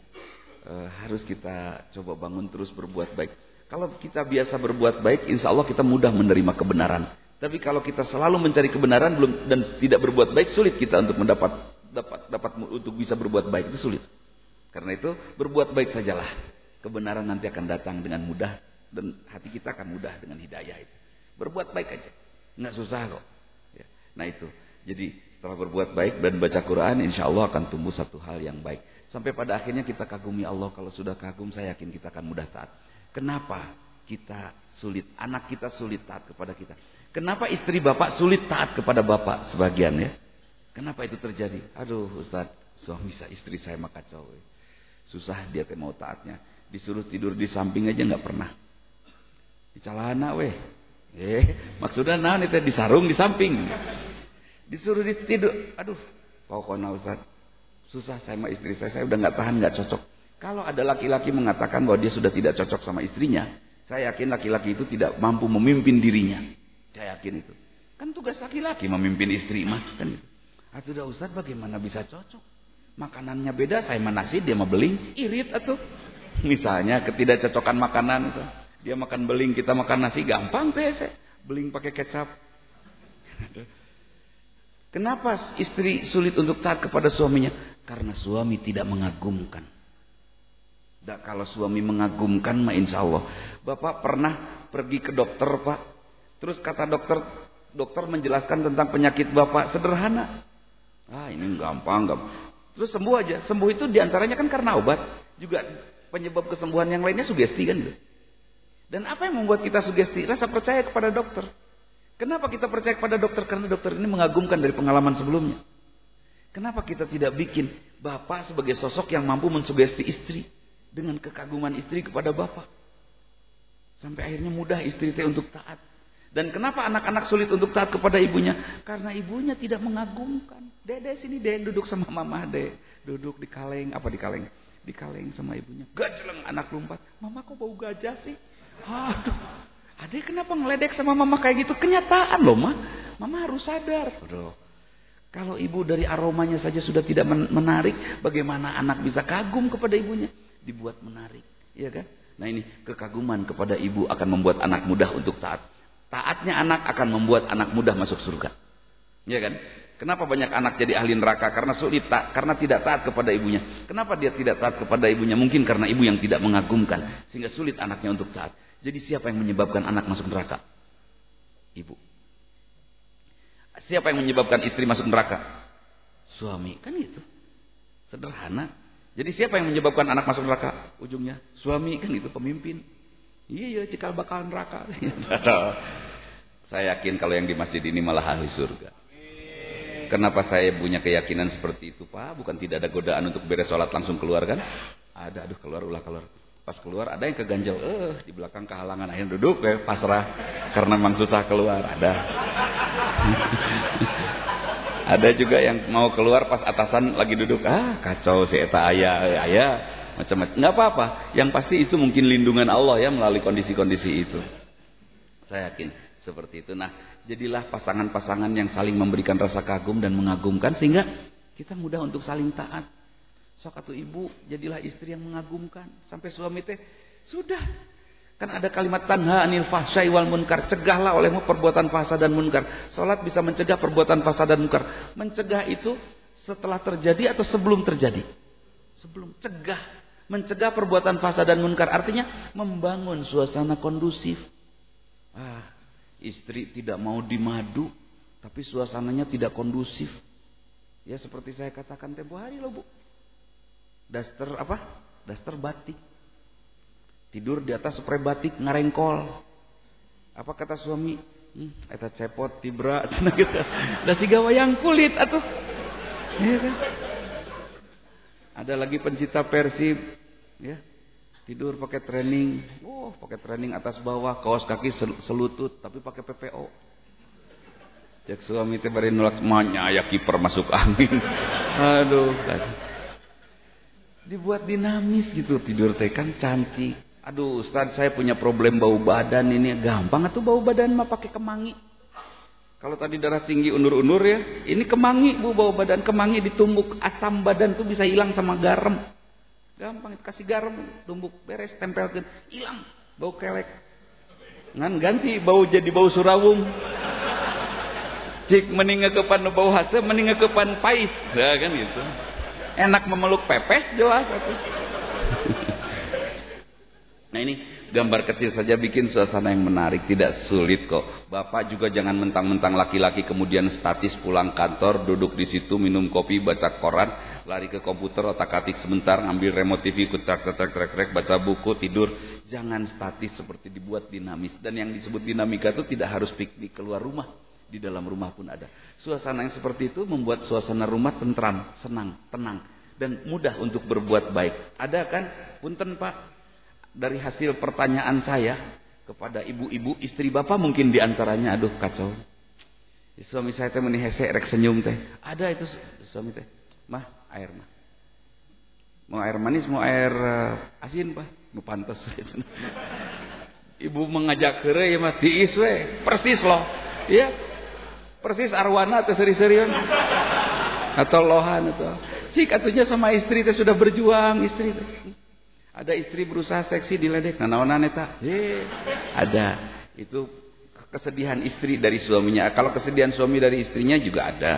uh, harus kita coba bangun terus berbuat baik. Kalau kita biasa berbuat baik, insya Allah kita mudah menerima kebenaran. Tapi kalau kita selalu mencari kebenaran belum dan tidak berbuat baik, sulit kita untuk mendapat dapat dapat untuk bisa berbuat baik itu sulit. Karena itu berbuat baik sajalah. Kebenaran nanti akan datang dengan mudah dan hati kita akan mudah dengan hidayah itu. Berbuat baik aja. Nggak susah kok. Ya. Nah itu. Jadi setelah berbuat baik dan baca Quran insya Allah akan tumbuh satu hal yang baik. Sampai pada akhirnya kita kagumi Allah. Kalau sudah kagum saya yakin kita akan mudah taat. Kenapa kita sulit? Anak kita sulit taat kepada kita. Kenapa istri bapak sulit taat kepada bapak sebagian ya? Kenapa itu terjadi? Aduh Ustaz, suami saya istri saya mah kacau. Susah dia mau taatnya. Disuruh tidur di samping aja nggak pernah. Di celana weh. Eh, maksudnya nah nih teh disarung di samping. Disuruh tidur. Aduh, pokoknya Ustaz. Susah saya sama istri saya, saya udah nggak tahan, nggak cocok. Kalau ada laki-laki mengatakan bahwa dia sudah tidak cocok sama istrinya, saya yakin laki-laki itu tidak mampu memimpin dirinya. Saya yakin itu. Kan tugas laki-laki memimpin istri mah kan itu. Ah sudah Ustaz bagaimana bisa cocok? Makanannya beda, saya nasi, dia mau beling, irit atau misalnya ketidakcocokan makanan, misal. dia makan beling, kita makan nasi, gampang teh. Beling pakai kecap. Kenapa istri sulit untuk taat kepada suaminya? Karena suami tidak mengagumkan. Dan kalau suami mengagumkan, mah insya Allah. Bapak pernah pergi ke dokter, Pak. Terus kata dokter, dokter menjelaskan tentang penyakit Bapak sederhana. Ah ini gampang, gampang. Terus sembuh aja. Sembuh itu di antaranya kan karena obat. Juga penyebab kesembuhan yang lainnya sugesti kan gitu. Dan apa yang membuat kita sugesti? Rasa percaya kepada dokter. Kenapa kita percaya kepada dokter? Karena dokter ini mengagumkan dari pengalaman sebelumnya. Kenapa kita tidak bikin bapak sebagai sosok yang mampu mensugesti istri dengan kekaguman istri kepada bapak? Sampai akhirnya mudah istri teh untuk taat. Dan kenapa anak-anak sulit untuk taat kepada ibunya? Karena ibunya tidak mengagumkan. Dede sini dede duduk sama mama dede. Duduk di kaleng, apa di kaleng? Di kaleng sama ibunya. Gajeleng anak lompat. Mama kok bau gajah sih? Aduh. Ade kenapa ngeledek sama mama kayak gitu? Kenyataan loh mah. Mama harus sadar. Aduh. Kalau ibu dari aromanya saja sudah tidak menarik, bagaimana anak bisa kagum kepada ibunya? Dibuat menarik, iya kan? Nah ini kekaguman kepada ibu akan membuat anak mudah untuk taat. Taatnya anak akan membuat anak mudah masuk surga. Ya kan? Kenapa banyak anak jadi ahli neraka? Karena sulit tak, karena tidak taat kepada ibunya. Kenapa dia tidak taat kepada ibunya? Mungkin karena ibu yang tidak mengagumkan sehingga sulit anaknya untuk taat. Jadi siapa yang menyebabkan anak masuk neraka? Ibu. Siapa yang menyebabkan istri masuk neraka? Suami. Kan gitu. Sederhana. Jadi siapa yang menyebabkan anak masuk neraka? Ujungnya suami kan itu pemimpin. Iya, iya, cikal bakal neraka. (laughs) saya yakin kalau yang di masjid ini malah ahli surga. Kenapa saya punya keyakinan seperti itu, Pak? Bukan tidak ada godaan untuk beres sholat langsung keluar kan? Ada, aduh keluar, ulah keluar. Pas keluar ada yang keganjel, eh di belakang kehalangan akhirnya duduk ya pasrah karena memang susah keluar. Ada. (laughs) ada juga yang mau keluar pas atasan lagi duduk, ah kacau si eta ayah, ayah macam-macam. Enggak apa-apa. Yang pasti itu mungkin lindungan Allah ya melalui kondisi-kondisi itu. Saya yakin seperti itu. Nah, jadilah pasangan-pasangan yang saling memberikan rasa kagum dan mengagumkan sehingga kita mudah untuk saling taat. Sok atau ibu jadilah istri yang mengagumkan sampai suami teh sudah kan ada kalimat tanha anil fahsyai wal munkar cegahlah olehmu perbuatan fahsya dan munkar. Salat bisa mencegah perbuatan fahsya dan munkar. Mencegah itu setelah terjadi atau sebelum terjadi? Sebelum cegah, mencegah perbuatan fahsya dan munkar artinya membangun suasana kondusif. Ah, istri tidak mau dimadu tapi suasananya tidak kondusif. Ya seperti saya katakan tempo hari loh Bu daster apa? Daster batik. Tidur di atas spray batik ngarengkol. Apa kata suami? Hmm, eta cepot tibra (laughs) cenah gitu. Da siga wayang kulit atuh. Kan? Ada lagi pencipta Persib, ya. Tidur pakai training. Oh, pakai training atas bawah, kaos kaki selutut tapi pakai PPO. Cek suami teh bari nolak manya ya kiper masuk angin. (laughs) Aduh, dibuat dinamis gitu. Tidur teh kan cantik. Aduh Ustaz saya punya problem bau badan ini. Gampang atau bau badan mah pakai kemangi. Kalau tadi darah tinggi undur-undur ya ini kemangi bu bau badan kemangi ditumbuk. Asam badan tuh bisa hilang sama garam. Gampang kasih garam tumbuk beres tempelkan hilang. Bau kelek. Ngan ganti bau jadi bau surawung. Cik meninggal kepan bau hasil meninggal kepan pais. Ya kan gitu enak memeluk pepes jelas aku. (laughs) Nah ini gambar kecil saja bikin suasana yang menarik, tidak sulit kok. Bapak juga jangan mentang-mentang laki-laki kemudian statis pulang kantor, duduk di situ minum kopi, baca koran, lari ke komputer, otak-atik sebentar, ngambil remote TV, ikut trek trek trek trek baca buku, tidur. Jangan statis seperti dibuat dinamis. Dan yang disebut dinamika itu tidak harus piknik keluar rumah. Di dalam rumah pun ada. Suasana yang seperti itu membuat suasana rumah tentram, senang, tenang. Dan mudah untuk berbuat baik. Ada kan? Punten Pak. Dari hasil pertanyaan saya kepada ibu-ibu, istri bapak mungkin di antaranya, aduh kacau. Suami saya teh meni hese rek senyum teh. Ada itu suami teh. Mah, air mah. Mau air manis, mau air uh, asin, Pak. Nu pantes. (laughs) Ibu mengajak kere ya mah tiis we. Persis loh. Iya persis arwana atau seri-serian atau lohan atau si katanya sama istri itu sudah berjuang istri ada istri berusaha seksi diledek nah naonan eta ada. Itu kesedihan istri dari suaminya. Kalau kesedihan suami dari istrinya juga ada.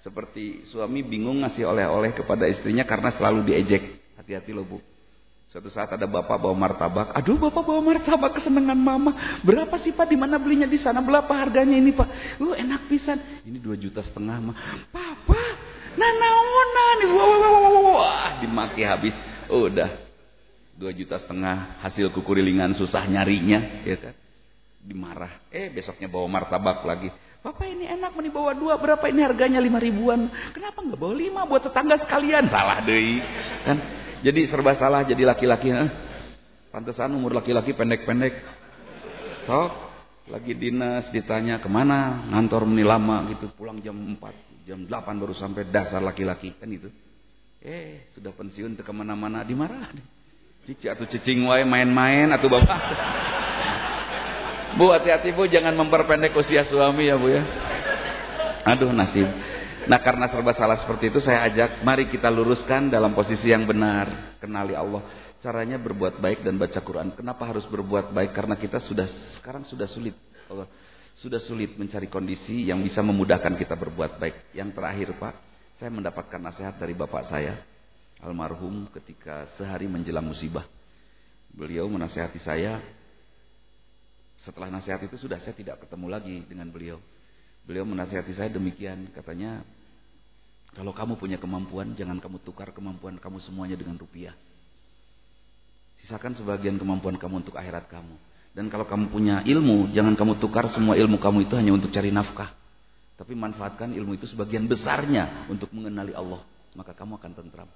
Seperti suami bingung ngasih oleh-oleh kepada istrinya karena selalu diejek. Hati-hati loh bu Suatu saat ada bapak bawa martabak. Aduh bapak bawa martabak kesenangan mama. Berapa sih pak? Di mana belinya di sana? Berapa harganya ini pak? Uh enak pisan. Ini dua juta setengah mah. Papa, nanaonan. Wah, wah, wah, wah, wah. Dimaki habis. Oh, udah. Dua juta setengah hasil kukurilingan susah nyarinya. Ya kan? Dimarah. Eh besoknya bawa martabak lagi. Papa ini enak nih bawa dua berapa ini harganya lima ribuan. Kenapa nggak bawa lima buat tetangga sekalian? Salah deh. Kan jadi serba salah jadi laki-laki. Eh. Pantesan umur laki-laki pendek-pendek. Sok lagi dinas ditanya ke mana ngantor meni lama gitu pulang jam 4 jam 8 baru sampai dasar laki-laki kan itu eh sudah pensiun ke ke mana-mana dimarah cici atau cicing wae main-main atau bapak bu hati-hati bu jangan memperpendek usia suami ya bu ya aduh nasib Nah karena serba salah seperti itu saya ajak mari kita luruskan dalam posisi yang benar. Kenali Allah. Caranya berbuat baik dan baca Quran. Kenapa harus berbuat baik? Karena kita sudah sekarang sudah sulit. Allah sudah sulit mencari kondisi yang bisa memudahkan kita berbuat baik. Yang terakhir Pak, saya mendapatkan nasihat dari bapak saya. Almarhum ketika sehari menjelang musibah. Beliau menasehati saya. Setelah nasihat itu sudah saya tidak ketemu lagi dengan beliau. Beliau menasihati saya demikian, katanya kalau kamu punya kemampuan, jangan kamu tukar kemampuan kamu semuanya dengan rupiah. Sisakan sebagian kemampuan kamu untuk akhirat kamu. Dan kalau kamu punya ilmu, jangan kamu tukar semua ilmu kamu itu hanya untuk cari nafkah. Tapi manfaatkan ilmu itu sebagian besarnya untuk mengenali Allah. Maka kamu akan tentram.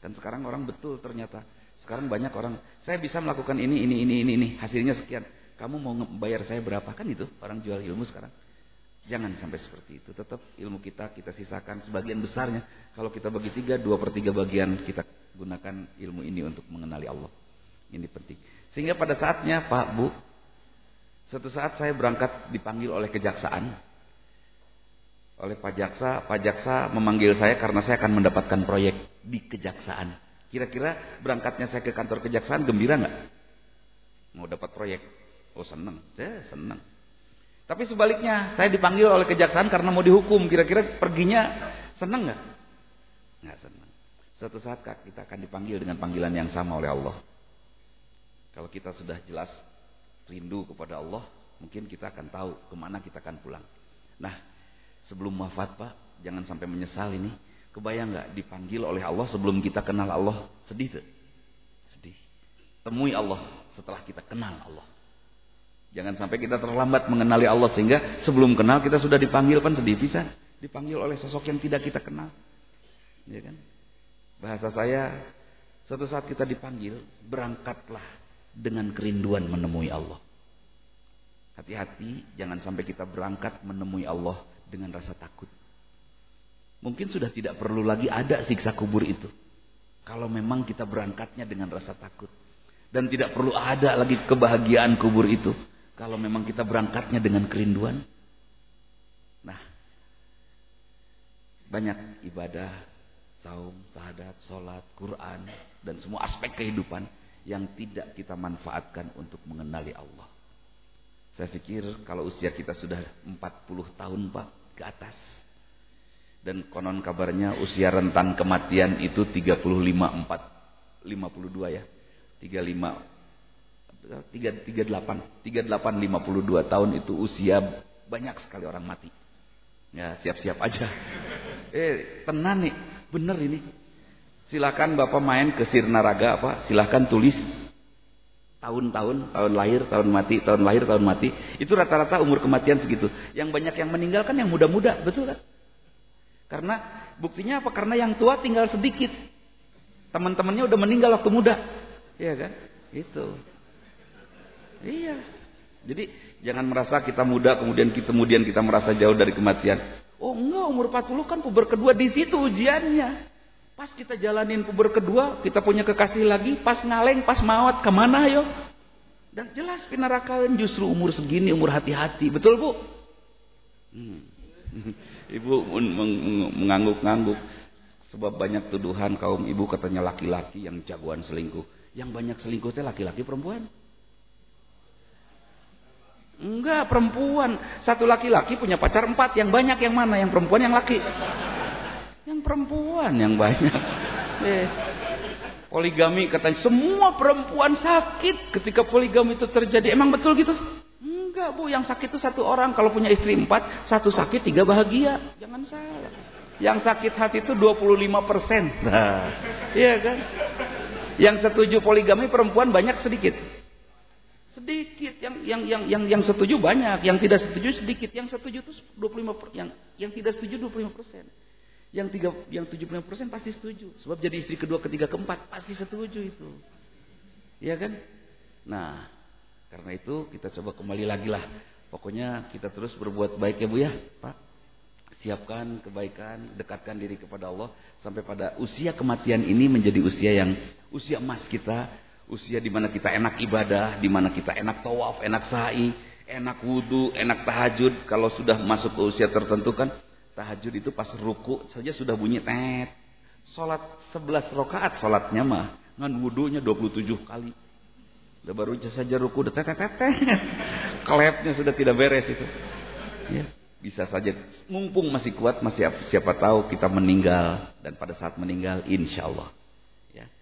Dan sekarang orang betul ternyata. Sekarang banyak orang, saya bisa melakukan ini, ini, ini, ini, ini, hasilnya sekian. Kamu mau bayar saya berapa? Kan itu orang jual ilmu sekarang. Jangan sampai seperti itu. Tetap ilmu kita kita sisakan sebagian besarnya. Kalau kita bagi tiga, dua per tiga bagian kita gunakan ilmu ini untuk mengenali Allah. Ini penting. Sehingga pada saatnya Pak Bu, suatu saat saya berangkat dipanggil oleh kejaksaan. Oleh Pak Jaksa, Pak Jaksa memanggil saya karena saya akan mendapatkan proyek di kejaksaan. Kira-kira berangkatnya saya ke kantor kejaksaan gembira nggak? Mau dapat proyek? Oh senang, saya senang. Tapi sebaliknya, saya dipanggil oleh kejaksaan karena mau dihukum. Kira-kira perginya senang nggak? Nggak senang. Suatu saat kita akan dipanggil dengan panggilan yang sama oleh Allah. Kalau kita sudah jelas rindu kepada Allah, mungkin kita akan tahu ke mana kita akan pulang. Nah, sebelum wafat Pak, jangan sampai menyesal ini. Kebayang nggak dipanggil oleh Allah sebelum kita kenal Allah? Sedih tuh. Sedih. Temui Allah setelah kita kenal Allah. Jangan sampai kita terlambat mengenali Allah sehingga sebelum kenal kita sudah dipanggil kan sedih bisa dipanggil oleh sosok yang tidak kita kenal. Ya kan? Bahasa saya suatu saat kita dipanggil berangkatlah dengan kerinduan menemui Allah. Hati-hati jangan sampai kita berangkat menemui Allah dengan rasa takut. Mungkin sudah tidak perlu lagi ada siksa kubur itu. Kalau memang kita berangkatnya dengan rasa takut. Dan tidak perlu ada lagi kebahagiaan kubur itu. Kalau memang kita berangkatnya dengan kerinduan. Nah, banyak ibadah, saum, sahadat, sholat, Quran, dan semua aspek kehidupan yang tidak kita manfaatkan untuk mengenali Allah. Saya pikir kalau usia kita sudah 40 tahun Pak ke atas. Dan konon kabarnya usia rentan kematian itu 35 4 52 ya. 35 38, 38, 52 tahun itu usia banyak sekali orang mati. Ya siap-siap aja. Eh tenang nih, bener ini. Silakan Bapak main ke Sirnaraga apa? Silakan tulis tahun-tahun, tahun lahir, tahun mati, tahun lahir, tahun mati. Itu rata-rata umur kematian segitu. Yang banyak yang meninggal kan yang muda-muda, betul kan? Karena buktinya apa? Karena yang tua tinggal sedikit. Teman-temannya udah meninggal waktu muda. Iya kan? Itu. Iya. Jadi jangan merasa kita muda kemudian kita kemudian kita merasa jauh dari kematian. Oh enggak, umur 40 kan puber kedua di situ ujiannya. Pas kita jalanin puber kedua, kita punya kekasih lagi, pas ngaleng, pas mawat, ke mana yo? Dan jelas pinarakaan justru umur segini, umur hati-hati. Betul bu? Hmm. (laughs) Ibu mengangguk-ngangguk. Sebab banyak tuduhan kaum ibu katanya laki-laki yang jagoan selingkuh. Yang banyak selingkuhnya laki-laki perempuan. Enggak, perempuan. Satu laki-laki punya pacar empat. Yang banyak yang mana? Yang perempuan, yang laki? Yang perempuan yang banyak. Eh. Poligami katanya semua perempuan sakit ketika poligami itu terjadi. Emang betul gitu? Enggak bu, yang sakit itu satu orang. Kalau punya istri empat, satu sakit, tiga bahagia. Jangan salah. Yang sakit hati itu 25 persen. Nah, iya kan? Yang setuju poligami perempuan banyak sedikit. Sedikit yang yang yang yang yang setuju banyak, yang tidak setuju sedikit. Yang setuju itu 25 per, yang yang tidak setuju 25 persen. Yang tiga yang 75 persen pasti setuju. Sebab jadi istri kedua, ketiga, keempat pasti setuju itu. Iya kan? Nah, karena itu kita coba kembali lagi lah. Pokoknya kita terus berbuat baik ya Bu ya, Pak. Siapkan kebaikan, dekatkan diri kepada Allah sampai pada usia kematian ini menjadi usia yang usia emas kita Usia di mana kita enak ibadah, di mana kita enak tawaf, enak sa'i, enak wudhu, enak tahajud. Kalau sudah masuk ke usia tertentu kan, tahajud itu pas ruku saja sudah bunyi tet. Salat 11 rakaat salatnya mah, ngan wudhunya 27 kali. Udah baru saja ruku udah tet tet tet. (laughs) Klepnya sudah tidak beres itu. Ya, bisa saja mumpung masih kuat masih siapa tahu kita meninggal dan pada saat meninggal insya Allah Ya,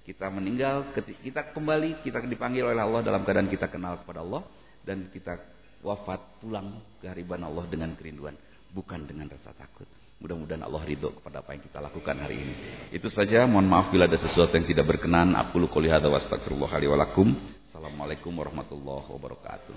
kita meninggal, kita kembali, kita dipanggil oleh Allah dalam keadaan kita kenal kepada Allah dan kita wafat pulang ke hariban Allah dengan kerinduan, bukan dengan rasa takut. Mudah-mudahan Allah ridho kepada apa yang kita lakukan hari ini. Itu saja, mohon maaf bila ada sesuatu yang tidak berkenan. Aku qouli hadza wa Assalamualaikum warahmatullahi wabarakatuh.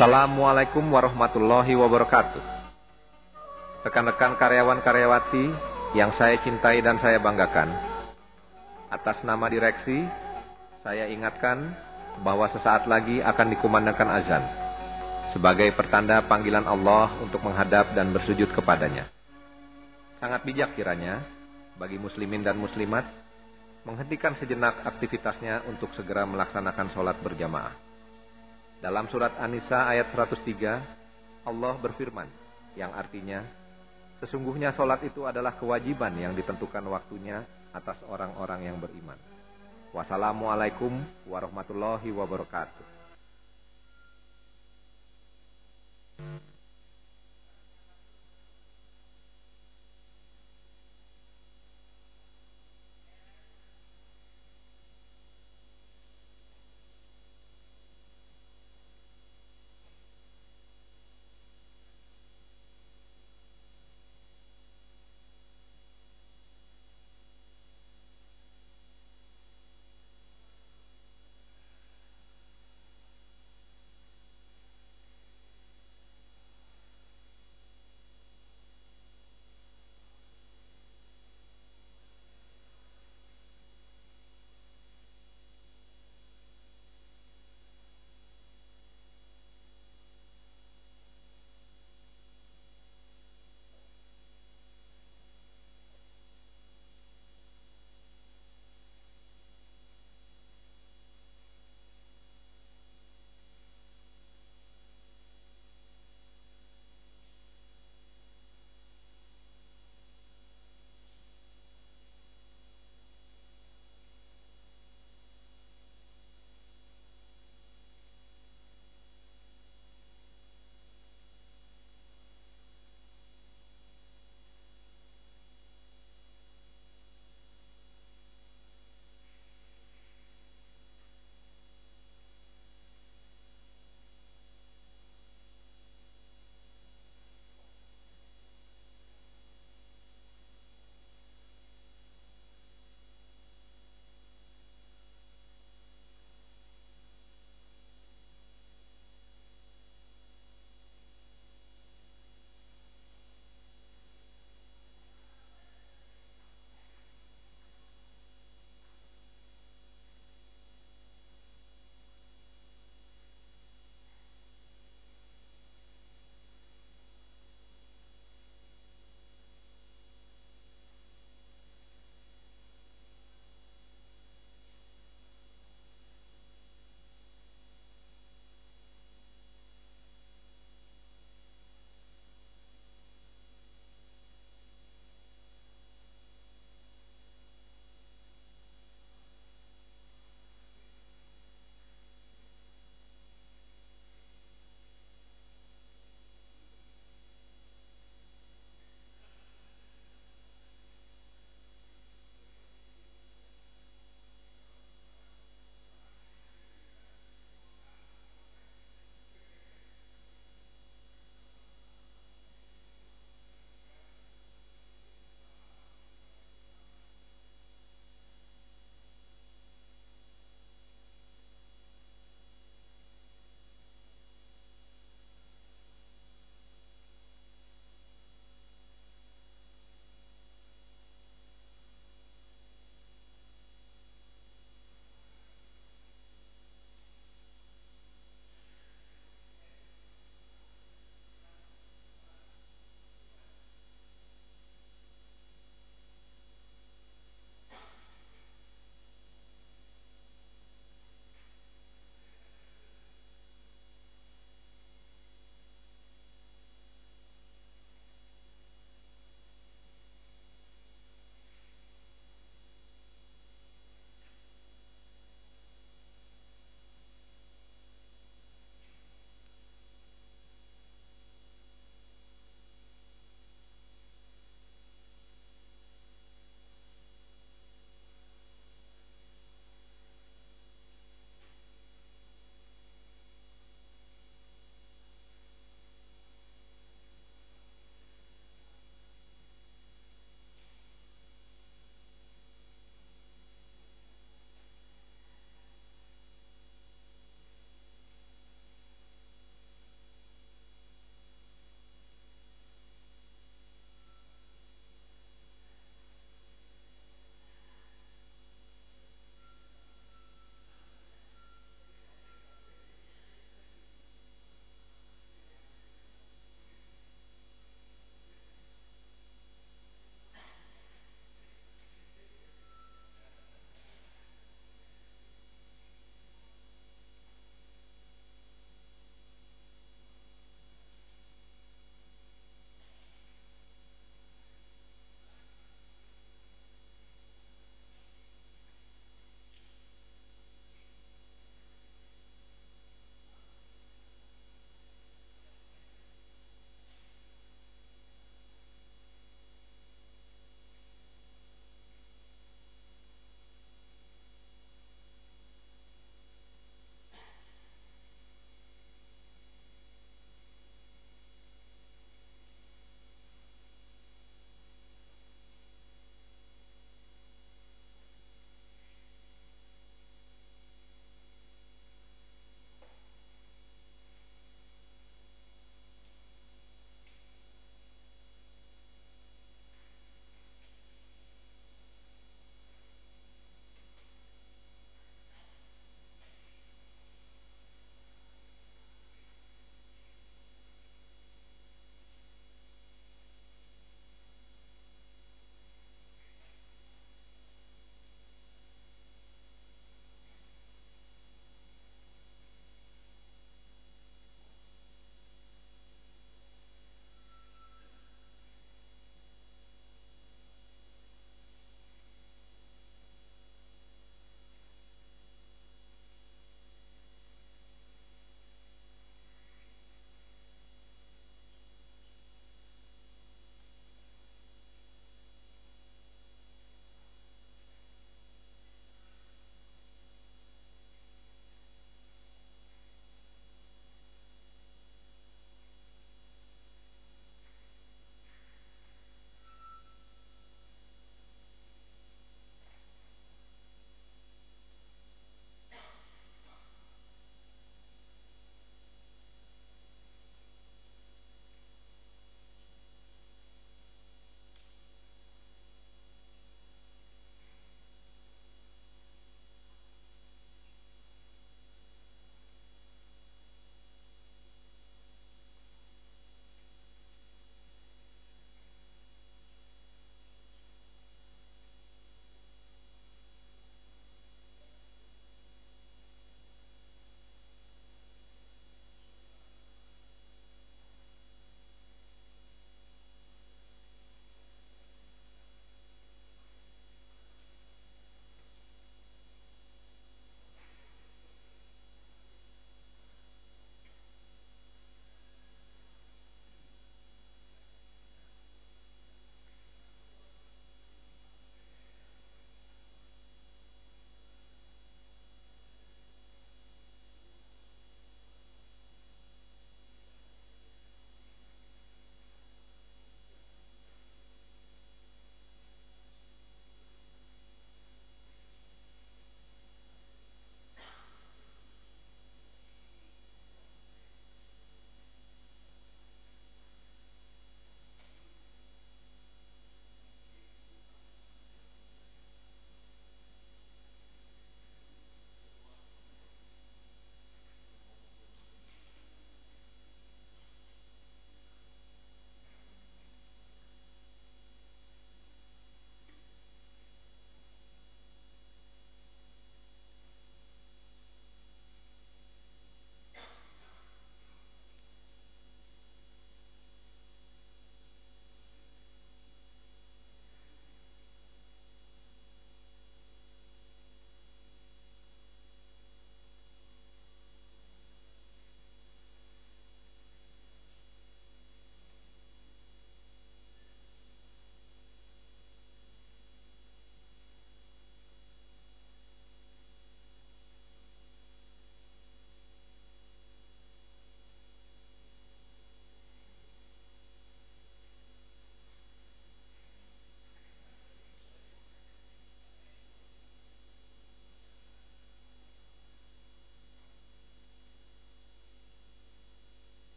Assalamualaikum warahmatullahi wabarakatuh. Rekan-rekan karyawan-karyawati yang saya cintai dan saya banggakan. Atas nama direksi, saya ingatkan bahwa sesaat lagi akan dikumandangkan azan sebagai pertanda panggilan Allah untuk menghadap dan bersujud kepadanya. Sangat bijak kiranya bagi muslimin dan muslimat menghentikan sejenak aktivitasnya untuk segera melaksanakan sholat berjamaah. Dalam surat An-Nisa ayat 103, Allah berfirman, yang artinya, Sesungguhnya sholat itu adalah kewajiban yang ditentukan waktunya atas orang-orang yang beriman. Wassalamualaikum warahmatullahi wabarakatuh.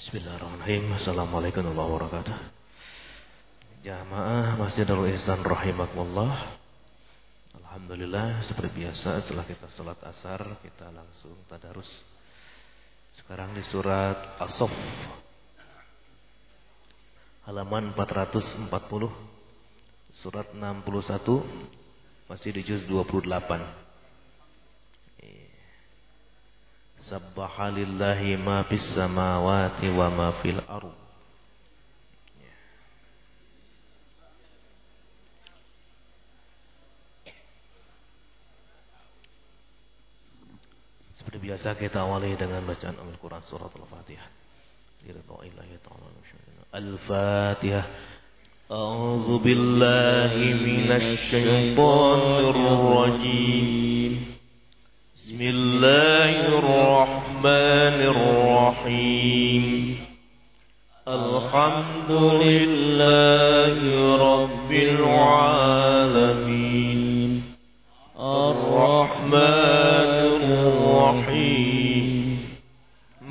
Bismillahirrahmanirrahim. Assalamualaikum warahmatullahi wabarakatuh. Jamaah Masjidul Ihsan rahimakumullah. Alhamdulillah seperti biasa setelah kita sholat asar kita langsung tadarus. Sekarang di surat As-Saff halaman 440 surat 61 masih di juz 28. Sabbaha lillahi ma fis samawati wa ma fil ardh. Seperti biasa kita awali dengan bacaan Al-Quran surat Al-Fatihah. Al-Fatihah. أعوذ بالله من الشيطان الرجيم بسم الله الرحمن الرحيم. الحمد لله رب العالمين. الرحمن الرحيم.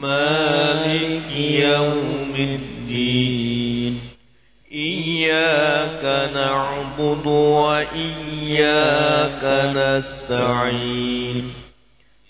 مالك يوم الدين. إياك نعبد وإياك نستعين.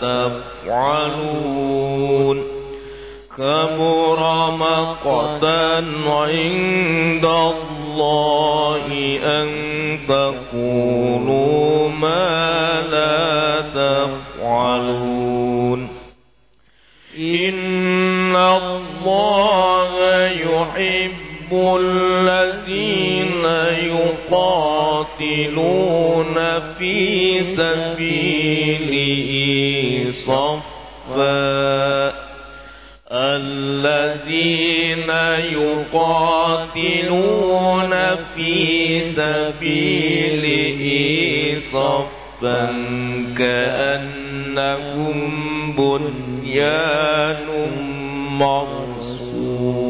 تفعلون. كبر مقتا عند الله أن تقولوا ما لا تفعلون. إن الله يحب الذين يقاتلون في سبيله. صفا الذين يقاتلون في سبيله صفا كأنهم بنيان مرصوص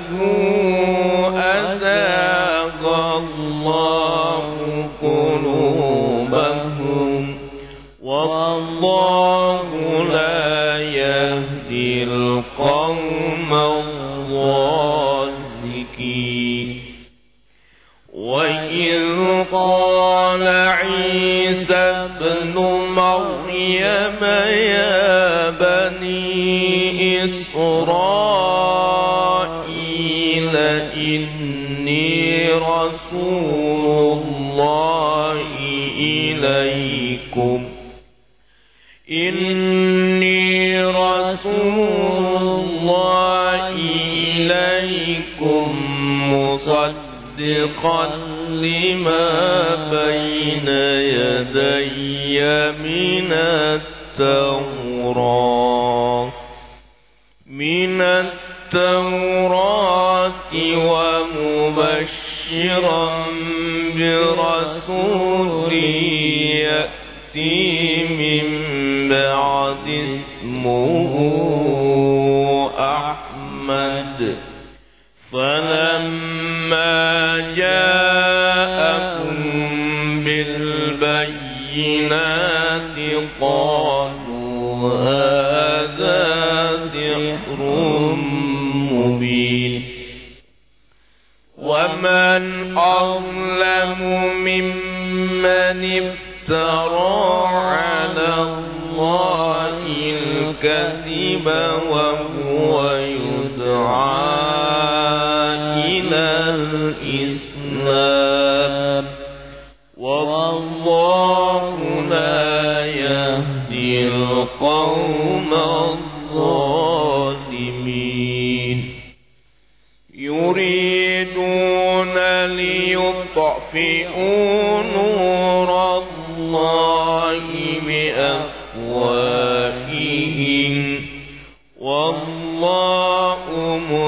قال عيسى ابن مريم يا بني إسرائيل إني رسول الله إليكم. إني رسول الله إليكم مصدقا لما بين يدي من التوراة من التوراة ومبشرا برسول يأتي من بعد اسمه أحمد فلما جاءكم بالبينات قالوا هذا سحر مبين ومن أظلم ممن افترى على الله الكذب وهو يدعى الإسلام. والله لا يهدي القوم الظالمين. يريدون ليطفئوا نور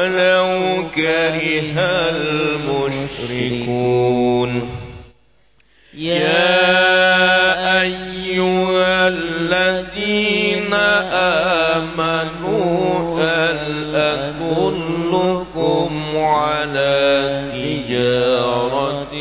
ولو كره المشركون. يا أيها الذين آمنوا هل أدلكم على تجارة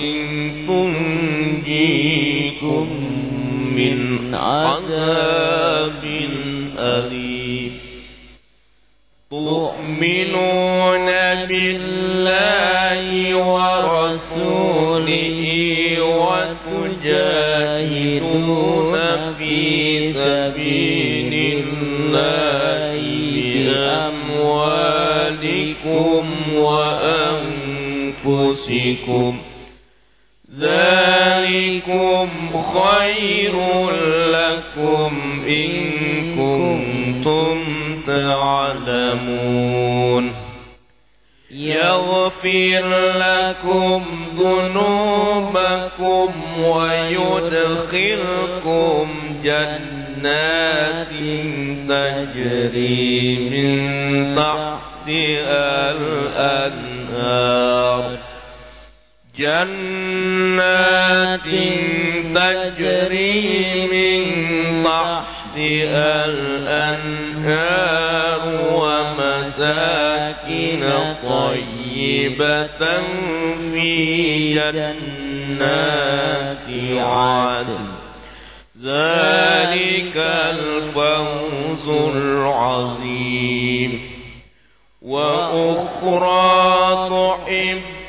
وأنفسكم ذلكم خير لكم إن كنتم تعلمون. يغفر لكم ذنوبكم ويدخلكم جنات تجري من جنات تجري من تحتها الأنهار ومساكن طيبة في جنات عدن. ذلك الفوز العظيم. وأخرى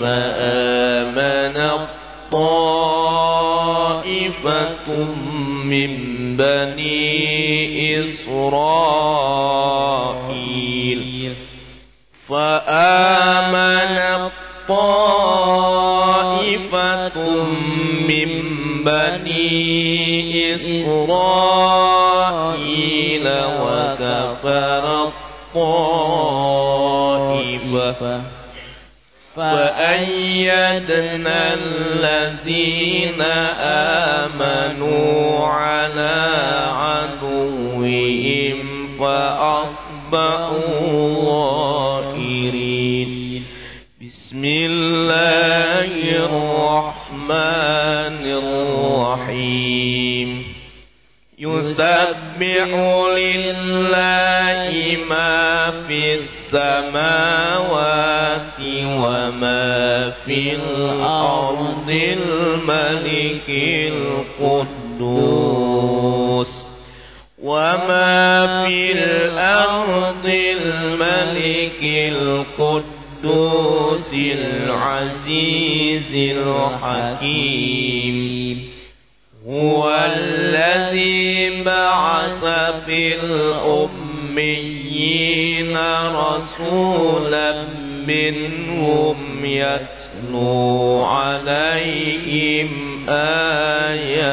فآمن طائفة من بني إسرائيل. فآمن طائفة من بني إسرائيل وكفر الطائفة. فأيدنا الذين آمنوا على عدوهم فأصبحوا ظاهرين. بسم الله الرحمن الرحيم. يسبح لله ما في السماوات وما في الأرض الملك القدوس. وما في الأرض الملك القدوس العزيز الحكيم. هو الذي بعث في الأميين رسولا منهم يتلو عليهم آياته.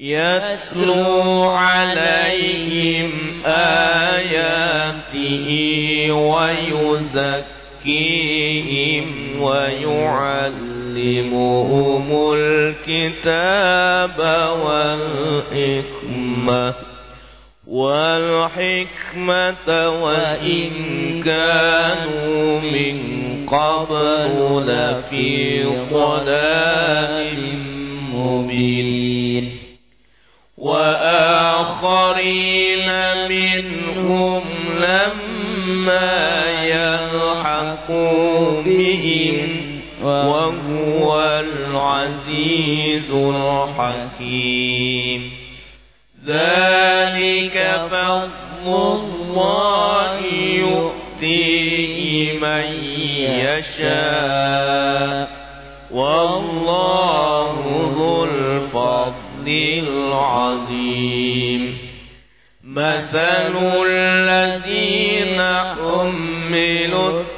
يتلو عليهم آياته ويزكيهم ويعلمهم الكتاب والحكمة والحكمة وإن كانوا من قبل لفي ضلال مبين. وآخرين منهم لما يلحقوا بهم وهو العزيز الحكيم. ذلك فضل الله يؤتيه من يشاء. والله ذو الفضل العظيم. مثل الذين حملوا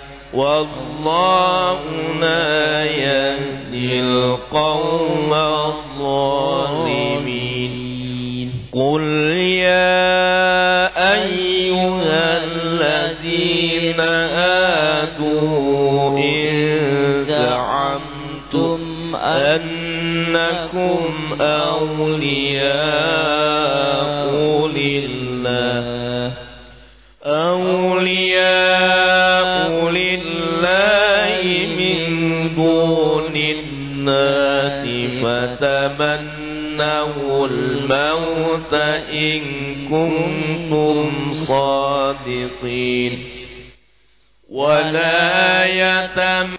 والله لا يهدي القوم الظالمين. قل يا أيها الذين آتوا إن زعمتم أنكم أولياء لله أولياء لله من دون الناس فتمنوا الموت إن كنتم صادقين ولا يتم